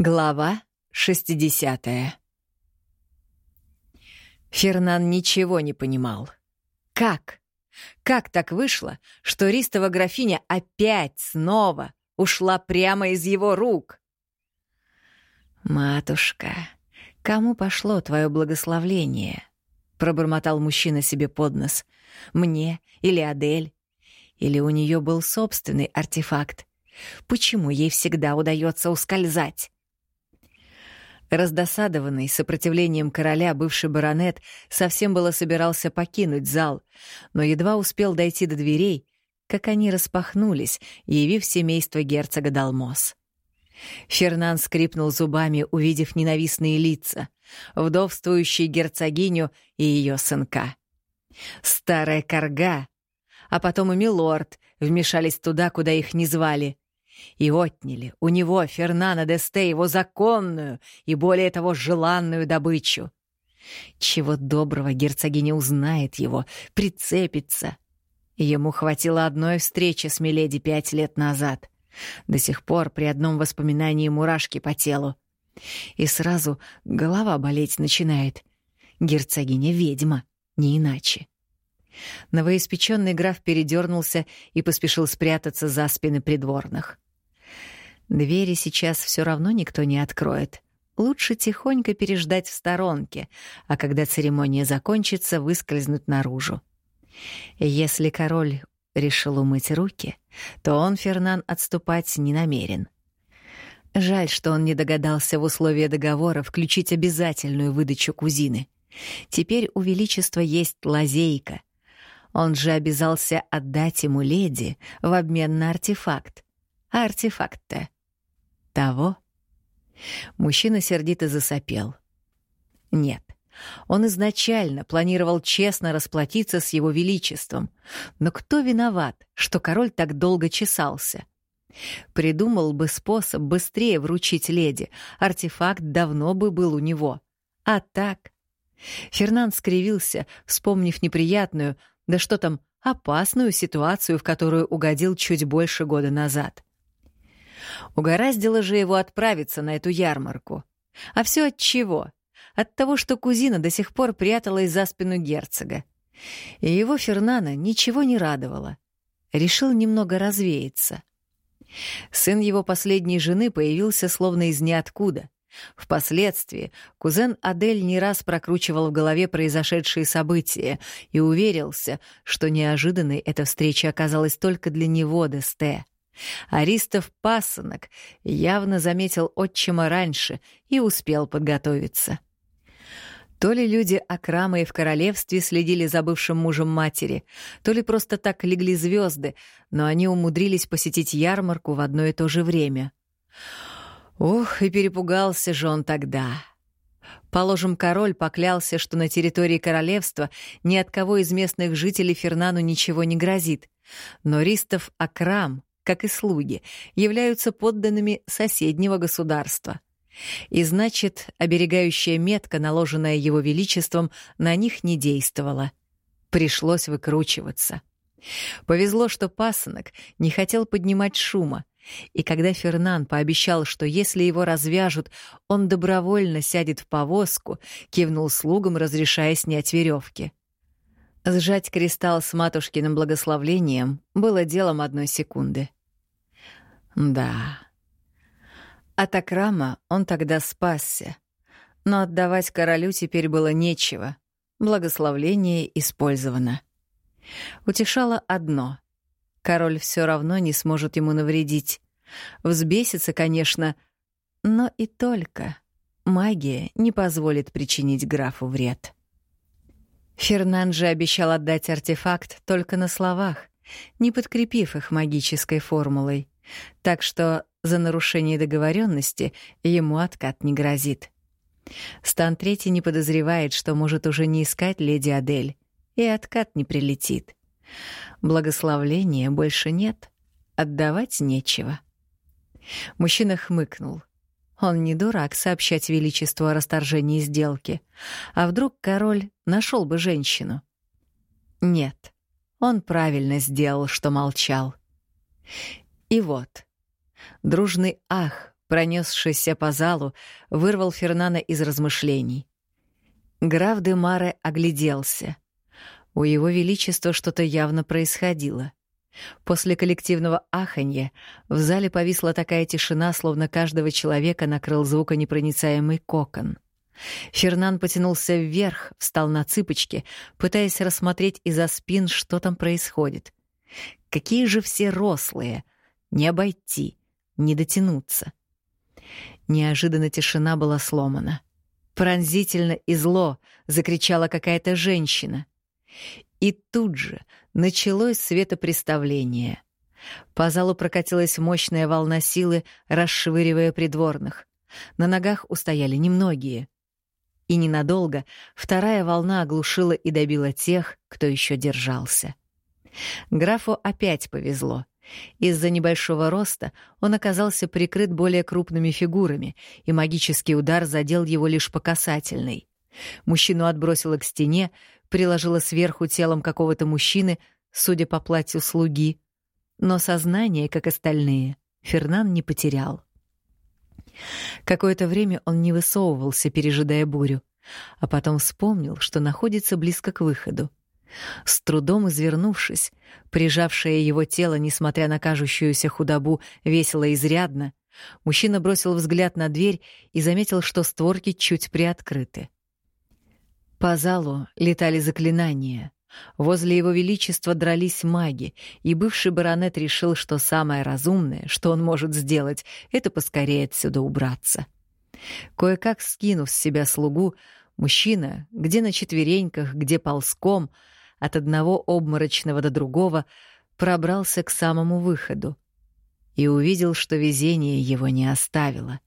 Глава 60 Фернан ничего не понимал. Как? Как так вышло, что Ристова графиня опять снова ушла прямо из его рук? «Матушка, кому пошло твое благословление?» — пробормотал мужчина себе под нос. «Мне или Адель? Или у нее был собственный артефакт? Почему ей всегда удается ускользать?» Раздосадованный сопротивлением короля бывший баронет совсем было собирался покинуть зал, но едва успел дойти до дверей, как они распахнулись, явив семейство герцога Далмос. Фернан скрипнул зубами, увидев ненавистные лица, вдовствующую герцогиню и ее сынка. Старая корга, а потом и милорд вмешались туда, куда их не звали, и отняли у него, Фернана Десте, его законную и, более того, желанную добычу. Чего доброго герцогиня узнает его, прицепится. Ему хватило одной встречи с Миледи пять лет назад. До сих пор при одном воспоминании мурашки по телу. И сразу голова болеть начинает. Герцогиня ведьма, не иначе. Новоиспеченный граф передернулся и поспешил спрятаться за спины придворных. Двери сейчас все равно никто не откроет. Лучше тихонько переждать в сторонке, а когда церемония закончится, выскользнуть наружу. Если король решил умыть руки, то он, Фернан, отступать не намерен. Жаль, что он не догадался в условия договора включить обязательную выдачу кузины. Теперь у Величества есть лазейка. Он же обязался отдать ему леди в обмен на артефакт. А артефакт-то того? Мужчина сердито засопел. Нет, он изначально планировал честно расплатиться с его величеством. Но кто виноват, что король так долго чесался? Придумал бы способ быстрее вручить леди, артефакт давно бы был у него. А так... Фернанд скривился, вспомнив неприятную, да что там, опасную ситуацию, в которую угодил чуть больше года назад. Угораздило же его отправиться на эту ярмарку. А все от чего? От того, что кузина до сих пор пряталась за спину герцога. И его Фернана ничего не радовало. Решил немного развеяться. Сын его последней жены появился словно из ниоткуда. Впоследствии кузен Адель не раз прокручивал в голове произошедшие события и уверился, что неожиданной эта встреча оказалась только для него, Десте. Аристов пасынок явно заметил отчима раньше и успел подготовиться. То ли люди Акрамы в королевстве следили за бывшим мужем матери, то ли просто так легли звезды, но они умудрились посетить ярмарку в одно и то же время. Ох, и перепугался же он тогда. Положим, король поклялся, что на территории королевства ни от кого из местных жителей Фернану ничего не грозит. Но Ристов Акрам как и слуги, являются подданными соседнего государства. И значит, оберегающая метка, наложенная его величеством, на них не действовала. Пришлось выкручиваться. Повезло, что пасынок не хотел поднимать шума, и когда Фернан пообещал, что если его развяжут, он добровольно сядет в повозку, кивнул слугам, разрешая снять веревки. Сжать кристалл с матушкиным благословлением было делом одной секунды. Да. От Акрама он тогда спасся. Но отдавать королю теперь было нечего. Благословление использовано. Утешало одно. Король все равно не сможет ему навредить. Взбесится, конечно, но и только. Магия не позволит причинить графу вред. Фернан же обещал отдать артефакт только на словах, не подкрепив их магической формулой. Так что за нарушение договоренности ему откат не грозит. Стан Третий не подозревает, что может уже не искать леди Адель, и откат не прилетит. Благословления больше нет, отдавать нечего. Мужчина хмыкнул. Он не дурак сообщать величеству о расторжении сделки. А вдруг король нашел бы женщину? Нет, он правильно сделал, что молчал. И вот, дружный ах пронесшийся по залу, вырвал Фернана из размышлений. Граф де Маре огляделся. У его величества что-то явно происходило. После коллективного аханья в зале повисла такая тишина, словно каждого человека накрыл звуконепроницаемый кокон. Фернан потянулся вверх, встал на цыпочки, пытаясь рассмотреть из-за спин, что там происходит. Какие же все рослые! Не обойти, не дотянуться. Неожиданно тишина была сломана. Пронзительно и зло закричала какая-то женщина. И тут же началось светопреставление. По залу прокатилась мощная волна силы, расшвыривая придворных. На ногах устояли немногие. И ненадолго вторая волна оглушила и добила тех, кто еще держался. Графу опять повезло. Из-за небольшого роста он оказался прикрыт более крупными фигурами, и магический удар задел его лишь по касательной. Мужчину отбросило к стене, приложила сверху телом какого-то мужчины, судя по платью слуги. Но сознание, как остальные, Фернан не потерял. Какое-то время он не высовывался, пережидая бурю, а потом вспомнил, что находится близко к выходу. С трудом извернувшись, прижавшее его тело, несмотря на кажущуюся худобу, весело изрядно, мужчина бросил взгляд на дверь и заметил, что створки чуть приоткрыты. По залу летали заклинания. Возле его величества дрались маги, и бывший баронет решил, что самое разумное, что он может сделать, это поскорее отсюда убраться. Кое-как скинув с себя слугу, мужчина, где на четвереньках, где ползком, от одного обморочного до другого, пробрался к самому выходу и увидел, что везение его не оставило.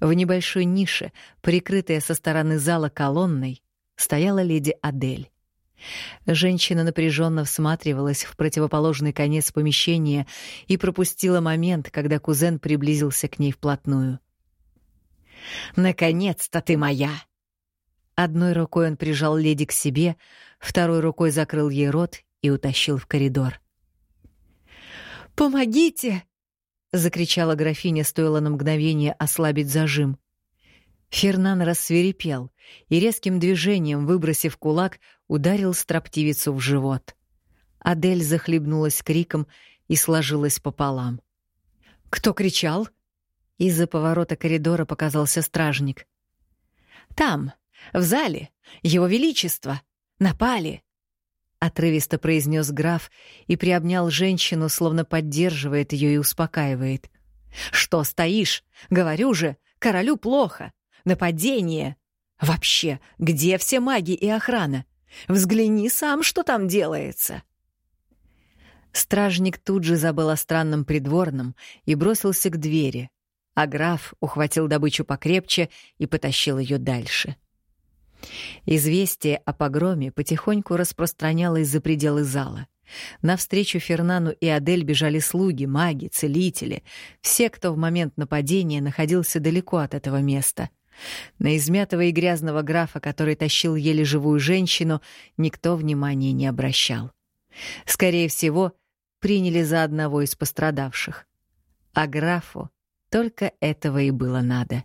В небольшой нише, прикрытая со стороны зала колонной, стояла леди Адель. Женщина напряженно всматривалась в противоположный конец помещения и пропустила момент, когда кузен приблизился к ней вплотную. «Наконец-то ты моя!» Одной рукой он прижал леди к себе, второй рукой закрыл ей рот и утащил в коридор. «Помогите!» — закричала графиня, стоило на мгновение ослабить зажим. Фернан рассверепел и резким движением, выбросив кулак, ударил строптивицу в живот. Адель захлебнулась криком и сложилась пополам. «Кто кричал?» Из-за поворота коридора показался стражник. «Там, в зале, его величество! Напали!» Отрывисто произнес граф и приобнял женщину, словно поддерживает ее и успокаивает. «Что стоишь? Говорю же, королю плохо!» Нападение! Вообще, где все маги и охрана? Взгляни сам, что там делается!» Стражник тут же забыл о странном придворном и бросился к двери, а граф ухватил добычу покрепче и потащил ее дальше. Известие о погроме потихоньку распространялось за пределы зала. Навстречу Фернану и Адель бежали слуги, маги, целители, все, кто в момент нападения находился далеко от этого места — на измятого и грязного графа, который тащил еле живую женщину, никто внимания не обращал. Скорее всего, приняли за одного из пострадавших. А графу только этого и было надо.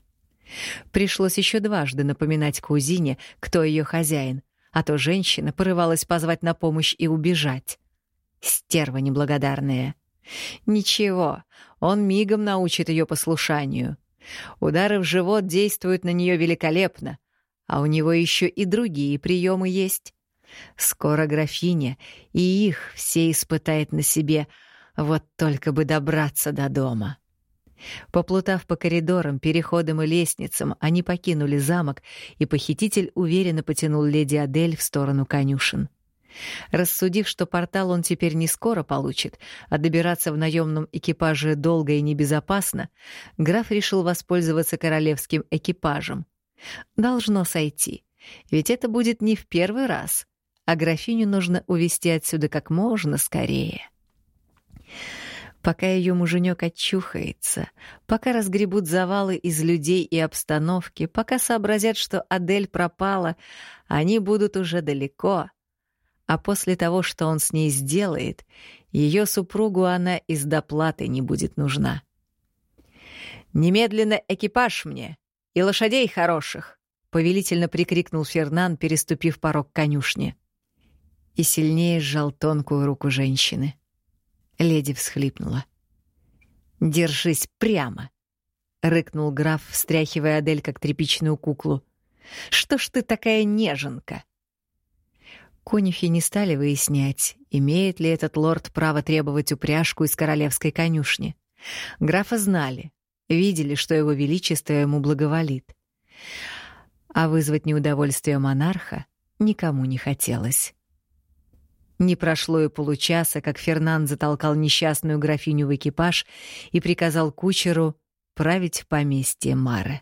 Пришлось еще дважды напоминать кузине, кто ее хозяин, а то женщина порывалась позвать на помощь и убежать. Стерва неблагодарная. Ничего, он мигом научит ее послушанию — Удары в живот действуют на нее великолепно, а у него еще и другие приемы есть. Скоро графиня и их все испытает на себе, вот только бы добраться до дома. Поплутав по коридорам, переходам и лестницам, они покинули замок, и похититель уверенно потянул леди Адель в сторону конюшен. Рассудив, что портал он теперь не скоро получит, а добираться в наемном экипаже долго и небезопасно, граф решил воспользоваться королевским экипажем. Должно сойти, ведь это будет не в первый раз, а графиню нужно увести отсюда как можно скорее. Пока ее муженек очухается, пока разгребут завалы из людей и обстановки, пока сообразят, что Адель пропала, они будут уже далеко — а после того, что он с ней сделает, ее супругу она из доплаты не будет нужна. «Немедленно экипаж мне и лошадей хороших!» — повелительно прикрикнул Фернан, переступив порог конюшни. И сильнее сжал тонкую руку женщины. Леди всхлипнула. «Держись прямо!» — рыкнул граф, встряхивая Адель как тряпичную куклу. «Что ж ты такая неженка?» Конюхи не стали выяснять, имеет ли этот лорд право требовать упряжку из королевской конюшни. Графа знали, видели, что его величество ему благоволит. А вызвать неудовольствие монарха никому не хотелось. Не прошло и получаса, как Фернан затолкал несчастную графиню в экипаж и приказал кучеру править поместье Мары.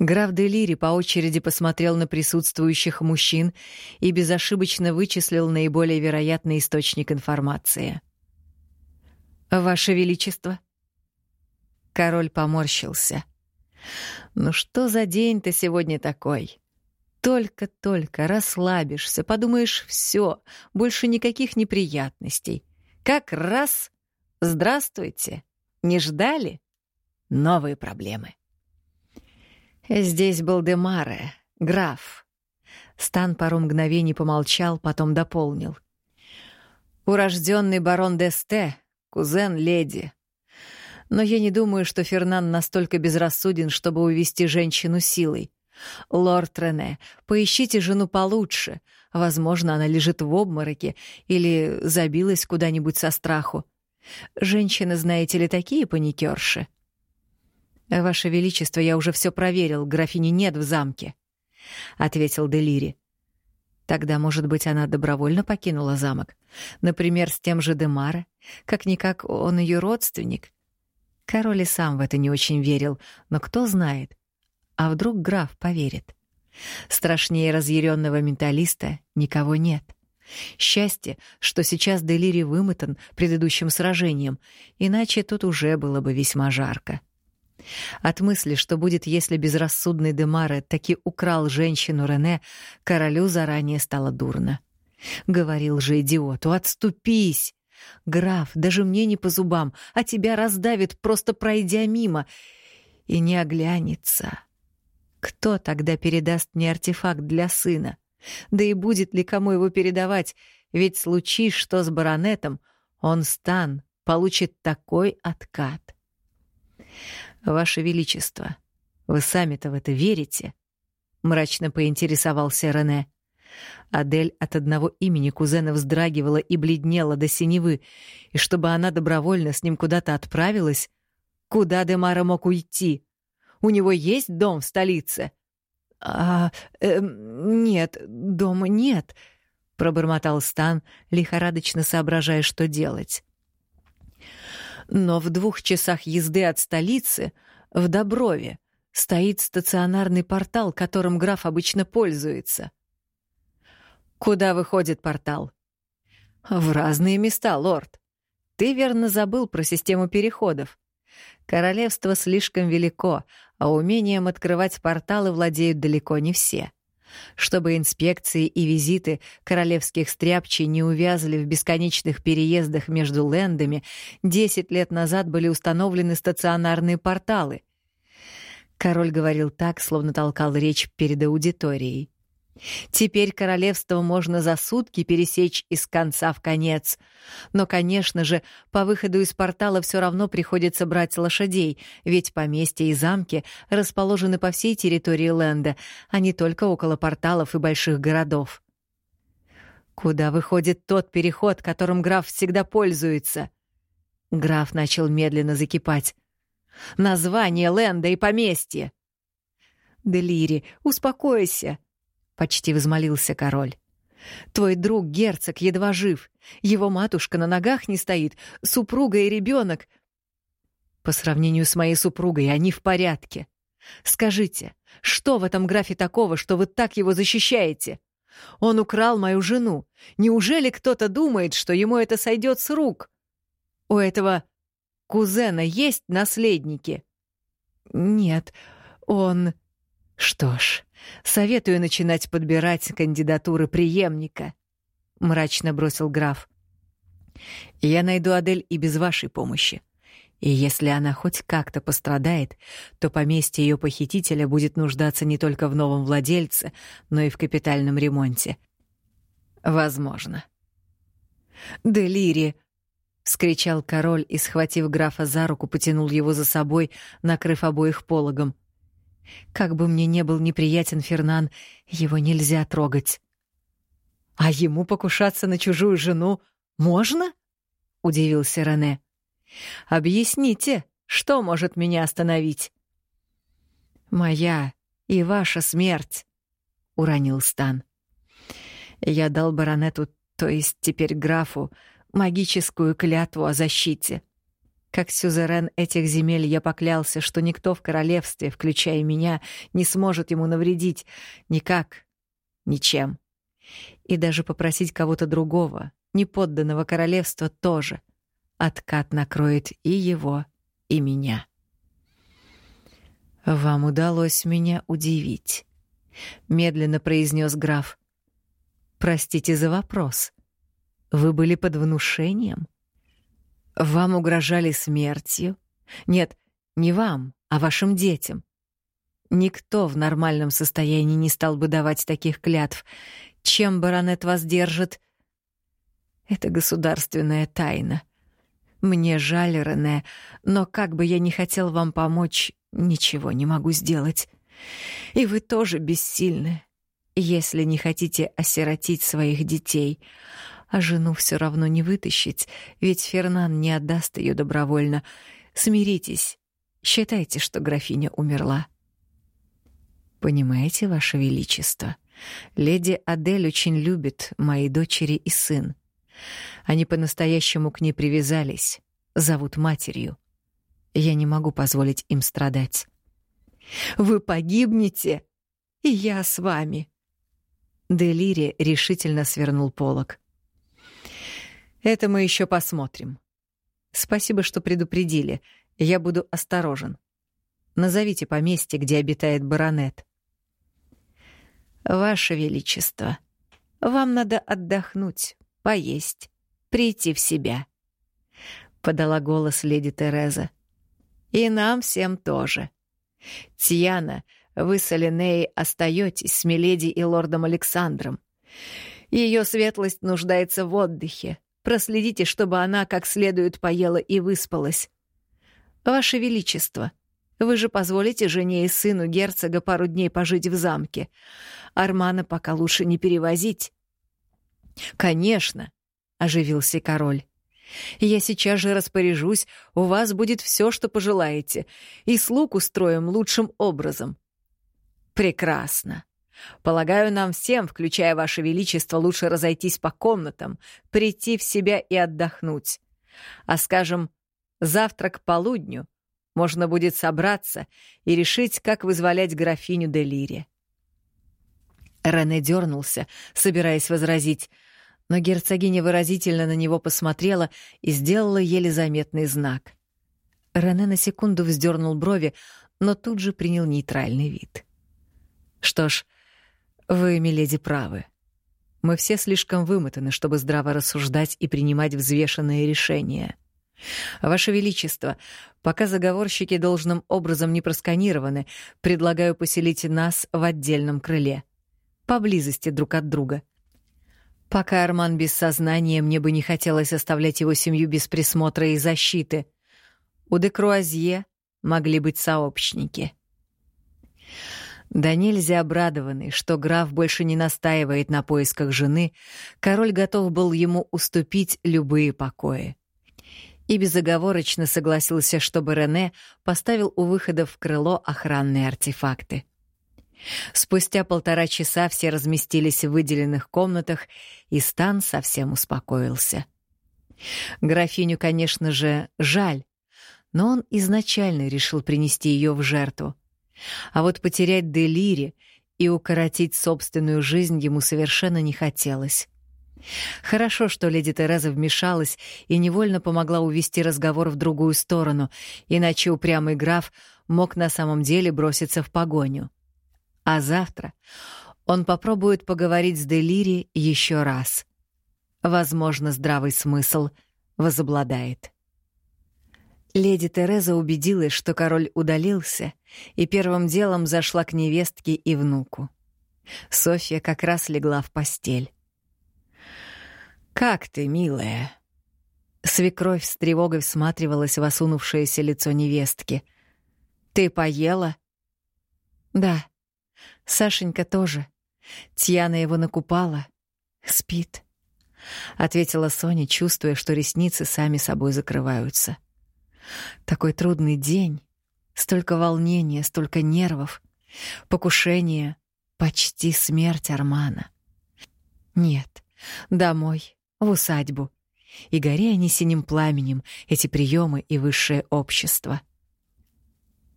Граф Делири по очереди посмотрел на присутствующих мужчин и безошибочно вычислил наиболее вероятный источник информации. «Ваше Величество!» Король поморщился. «Ну что за день-то сегодня такой? Только-только расслабишься, подумаешь, все, больше никаких неприятностей. Как раз — здравствуйте!» Не ждали? Новые проблемы. Здесь был Демаре, граф. Стан пару мгновений помолчал, потом дополнил. Урожденный барон Десте, кузен леди. Но я не думаю, что Фернан настолько безрассуден, чтобы увести женщину силой. Лорд Рене, поищите жену получше. Возможно, она лежит в обмороке или забилась куда-нибудь со страху. Женщины, знаете ли, такие паникерши. Ваше Величество, я уже все проверил, графини нет в замке, ответил Делири. Тогда, может быть, она добровольно покинула замок, например, с тем же Демаре, как-никак он ее родственник. Король и сам в это не очень верил, но кто знает, а вдруг граф поверит. Страшнее разъяренного менталиста никого нет. Счастье, что сейчас Делири вымотан предыдущим сражением, иначе тут уже было бы весьма жарко. От мысли, что будет, если безрассудный Демаре таки украл женщину Рене, королю заранее стало дурно. Говорил же идиоту, отступись! Граф, даже мне не по зубам, а тебя раздавит, просто пройдя мимо. И не оглянется. Кто тогда передаст мне артефакт для сына? Да и будет ли кому его передавать, ведь случись что с баронетом, он стан получит такой откат. «Ваше Величество, вы сами-то в это верите?» — мрачно поинтересовался Рене. Адель от одного имени кузена вздрагивала и бледнела до синевы, и чтобы она добровольно с ним куда-то отправилась, куда Демара мог уйти? У него есть дом в столице? «А... Э, нет, дома нет», — пробормотал Стан, лихорадочно соображая, что делать. Но в двух часах езды от столицы, в Доброве, стоит стационарный портал, которым граф обычно пользуется. «Куда выходит портал?» «В разные места, лорд. Ты верно забыл про систему переходов. Королевство слишком велико, а умением открывать порталы владеют далеко не все. Чтобы инспекции и визиты королевских стряпчей не увязли в бесконечных переездах между лендами, 10 лет назад были установлены стационарные порталы. Король говорил так, словно толкал речь перед аудиторией. Теперь королевство можно за сутки пересечь из конца в конец. Но, конечно же, по выходу из портала все равно приходится брать лошадей, ведь поместья и замки расположены по всей территории Ленда, а не только около порталов и больших городов. Куда выходит тот переход, которым граф всегда пользуется? Граф начал медленно закипать. Название Ленда и поместье. Делири, успокойся почти взмолился король. Твой друг герцог едва жив, его матушка на ногах не стоит, супруга и ребенок. По сравнению с моей супругой они в порядке. Скажите, что в этом графе такого, что вы так его защищаете? Он украл мою жену. Неужели кто-то думает, что ему это сойдет с рук? У этого кузена есть наследники? Нет, он... Что ж, Советую начинать подбирать кандидатуры преемника, мрачно бросил граф. Я найду Адель и без вашей помощи. И если она хоть как-то пострадает, то поместье ее похитителя будет нуждаться не только в новом владельце, но и в капитальном ремонте. Возможно. «Делири!» — вскричал король и, схватив графа за руку, потянул его за собой, накрыв обоих пологом. «Как бы мне не был неприятен Фернан, его нельзя трогать». «А ему покушаться на чужую жену можно?» — удивился Рене. «Объясните, что может меня остановить?» «Моя и ваша смерть», — уронил Стан. Я дал баронету, то есть теперь графу, магическую клятву о защите. Как сюзерен этих земель я поклялся, что никто в королевстве, включая меня, не сможет ему навредить. Никак. Ничем. И даже попросить кого-то другого, неподданного королевства, тоже. Откат накроет и его, и меня. «Вам удалось меня удивить», — медленно произнес граф. «Простите за вопрос. Вы были под внушением? Вам угрожали смертью? Нет, не вам, а вашим детям. Никто в нормальном состоянии не стал бы давать таких клятв. Чем баронет вас держит? Это государственная тайна. Мне жаль, Рене, но как бы я ни хотел вам помочь, ничего не могу сделать. И вы тоже бессильны, если не хотите осиротить своих детей а жену все равно не вытащить, ведь Фернан не отдаст ее добровольно. Смиритесь, считайте, что графиня умерла. Понимаете, Ваше Величество, леди Адель очень любит мои дочери и сын. Они по-настоящему к ней привязались, зовут матерью. Я не могу позволить им страдать. «Вы погибнете, и я с вами!» Делири решительно свернул полог. Это мы еще посмотрим. Спасибо, что предупредили. Я буду осторожен. Назовите поместье, где обитает баронет. Ваше Величество, вам надо отдохнуть, поесть, прийти в себя. Подала голос леди Тереза. И нам всем тоже. Тьяна, вы с Алинеей остаетесь с Миледи и лордом Александром. Ее светлость нуждается в отдыхе, Проследите, чтобы она как следует поела и выспалась. Ваше Величество, вы же позволите жене и сыну герцога пару дней пожить в замке. Армана пока лучше не перевозить. Конечно, оживился король. Я сейчас же распоряжусь, у вас будет все, что пожелаете, и слуг устроим лучшим образом. Прекрасно. Полагаю, нам всем, включая Ваше Величество, лучше разойтись по комнатам, прийти в себя и отдохнуть. А, скажем, завтра к полудню можно будет собраться и решить, как вызволять графиню де Лире. Рене дернулся, собираясь возразить, но герцогиня выразительно на него посмотрела и сделала еле заметный знак. Рене на секунду вздернул брови, но тут же принял нейтральный вид. Что ж, вы, миледи, правы. Мы все слишком вымотаны, чтобы здраво рассуждать и принимать взвешенные решения. Ваше Величество, пока заговорщики должным образом не просканированы, предлагаю поселить нас в отдельном крыле, поблизости друг от друга. Пока Арман без сознания, мне бы не хотелось оставлять его семью без присмотра и защиты. У Декруазье могли быть сообщники. Да нельзя обрадованный, что граф больше не настаивает на поисках жены, король готов был ему уступить любые покои. И безоговорочно согласился, чтобы Рене поставил у выхода в крыло охранные артефакты. Спустя полтора часа все разместились в выделенных комнатах, и Стан совсем успокоился. Графиню, конечно же, жаль, но он изначально решил принести ее в жертву. А вот потерять Делири и укоротить собственную жизнь ему совершенно не хотелось. Хорошо, что леди Тереза вмешалась и невольно помогла увести разговор в другую сторону, иначе упрямый граф мог на самом деле броситься в погоню. А завтра он попробует поговорить с Делири еще раз. Возможно, здравый смысл возобладает. Леди Тереза убедилась, что король удалился, и первым делом зашла к невестке и внуку. Софья как раз легла в постель. «Как ты, милая?» Свекровь с тревогой всматривалась в осунувшееся лицо невестки. «Ты поела?» «Да. Сашенька тоже. Тьяна его накупала. Спит», — ответила Соня, чувствуя, что ресницы сами собой закрываются. «Такой трудный день. Столько волнения, столько нервов. Покушение, почти смерть Армана. Нет, домой, в усадьбу. И гори они синим пламенем, эти приемы и высшее общество.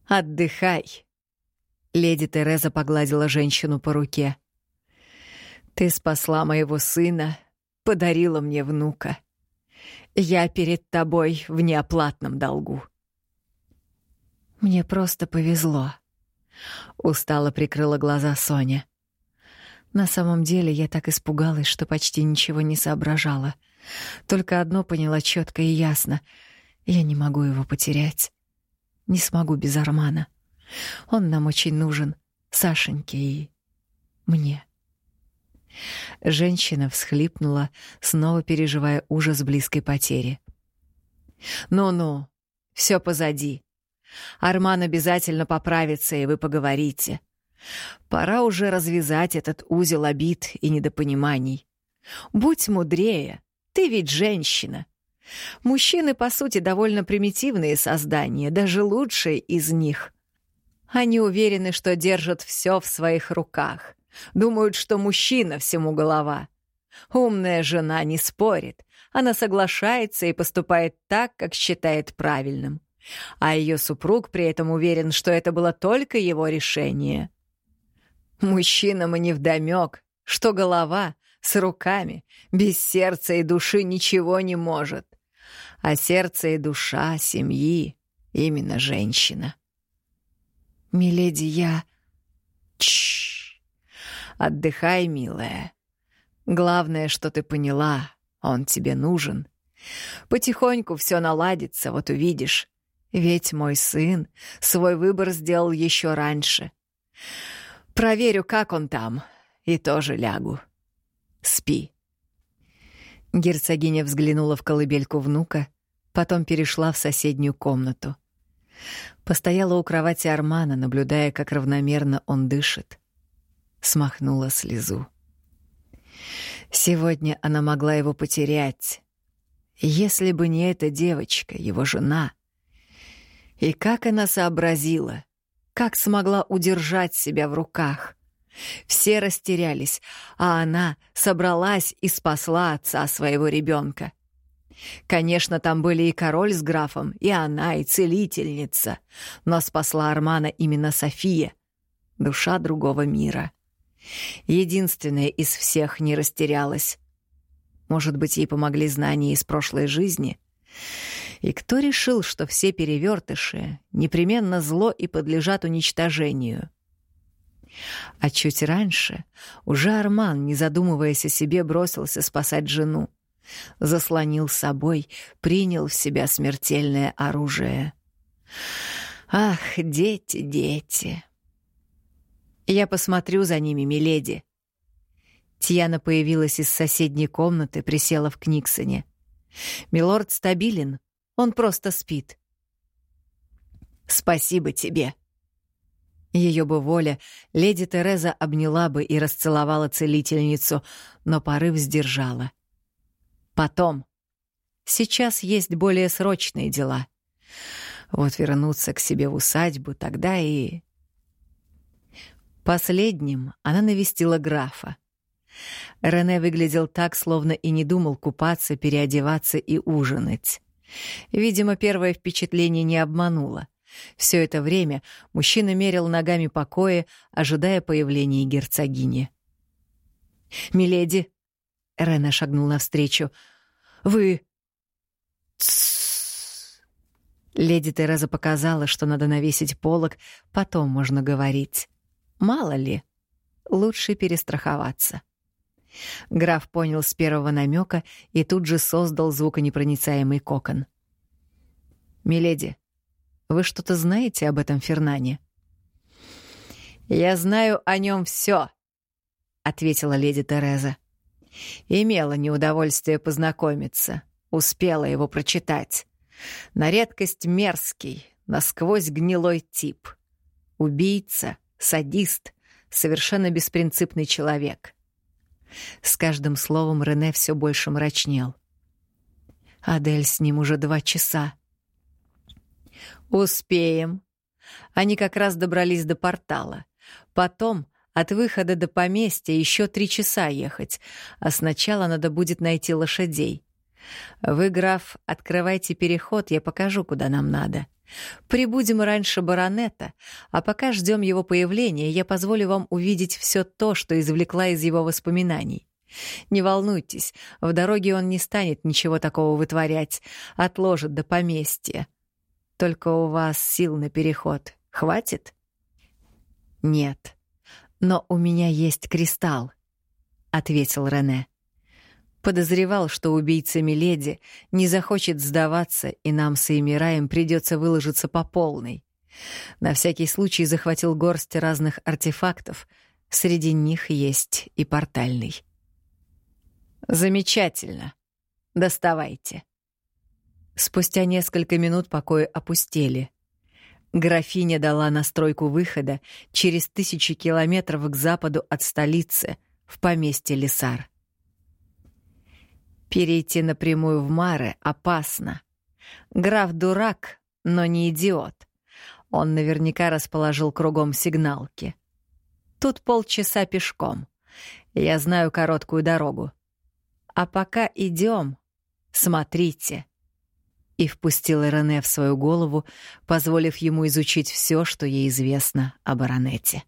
«Отдыхай!» Леди Тереза погладила женщину по руке. «Ты спасла моего сына, подарила мне внука. Я перед тобой в неоплатном долгу». «Мне просто повезло», — устало прикрыла глаза Соня. На самом деле я так испугалась, что почти ничего не соображала. Только одно поняла четко и ясно — я не могу его потерять. Не смогу без Армана. Он нам очень нужен, Сашеньке и мне. Женщина всхлипнула, снова переживая ужас близкой потери. «Ну-ну, все позади. Арман обязательно поправится, и вы поговорите. Пора уже развязать этот узел обид и недопониманий. Будь мудрее, ты ведь женщина. Мужчины, по сути, довольно примитивные создания, даже лучшие из них. Они уверены, что держат все в своих руках. Думают, что мужчина всему голова. Умная жена не спорит. Она соглашается и поступает так, как считает правильным. А ее супруг при этом уверен, что это было только его решение. Мужчинам и невдомёк, что голова с руками, без сердца и души ничего не может. А сердце и душа семьи — именно женщина. «Миледи, я...» Чш. Отдыхай, милая. Главное, что ты поняла, он тебе нужен. Потихоньку все наладится, вот увидишь. Ведь мой сын свой выбор сделал еще раньше. Проверю, как он там, и тоже лягу. Спи». Герцогиня взглянула в колыбельку внука, потом перешла в соседнюю комнату. Постояла у кровати Армана, наблюдая, как равномерно он дышит. Смахнула слезу. Сегодня она могла его потерять, если бы не эта девочка, его жена. И как она сообразила, как смогла удержать себя в руках? Все растерялись, а она собралась и спасла отца своего ребенка. Конечно, там были и король с графом, и она, и целительница, но спасла Армана именно София, душа другого мира. Единственная из всех не растерялась. Может быть, ей помогли знания из прошлой жизни? И кто решил, что все перевертыши непременно зло и подлежат уничтожению? А чуть раньше уже Арман, не задумываясь о себе, бросился спасать жену. Заслонил собой, принял в себя смертельное оружие. Ах, дети, дети! Я посмотрю за ними, миледи. Тьяна появилась из соседней комнаты, присела в Книксоне. Милорд стабилен, он просто спит. Спасибо тебе. Ее бы воля, леди Тереза обняла бы и расцеловала целительницу, но порыв сдержала. Потом. Сейчас есть более срочные дела. Вот вернуться к себе в усадьбу, тогда и... Последним она навестила графа. Рене выглядел так, словно и не думал купаться, переодеваться и ужинать. Видимо, первое впечатление не обмануло. Все это время мужчина мерил ногами покоя, ожидая появления герцогини. «Миледи!» — Рена шагнул навстречу. «Вы...» Леди Тереза показала, что надо навесить полог, потом можно говорить. Мало ли, лучше перестраховаться. Граф понял с первого намека и тут же создал звуконепроницаемый кокон. «Миледи, вы что-то знаете об этом Фернане?» «Я знаю о нем все», — ответила леди Тереза. «Имела неудовольствие познакомиться, успела его прочитать. На редкость мерзкий, насквозь гнилой тип. Убийца, садист, совершенно беспринципный человек». С каждым словом Рене все больше мрачнел. Адель с ним уже два часа. «Успеем». Они как раз добрались до портала. Потом от выхода до поместья еще три часа ехать, а сначала надо будет найти лошадей. Вы, граф, открывайте переход, я покажу, куда нам надо. Прибудем раньше баронета, а пока ждем его появления, я позволю вам увидеть все то, что извлекла из его воспоминаний. Не волнуйтесь, в дороге он не станет ничего такого вытворять, отложит до поместья. Только у вас сил на переход хватит? Нет. Но у меня есть кристалл, ответил Рене. Подозревал, что убийца Миледи не захочет сдаваться, и нам с Эмираем придется выложиться по полной. На всякий случай захватил горсть разных артефактов, среди них есть и портальный. «Замечательно. Доставайте». Спустя несколько минут покои опустели. Графиня дала настройку выхода через тысячи километров к западу от столицы, в поместье Лисар. Перейти напрямую в Мары опасно. Граф дурак, но не идиот. Он наверняка расположил кругом сигналки. Тут полчаса пешком. Я знаю короткую дорогу. А пока идем, смотрите. И впустил Рене в свою голову, позволив ему изучить все, что ей известно о баронете.